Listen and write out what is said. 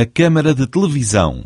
a câmara de televisão.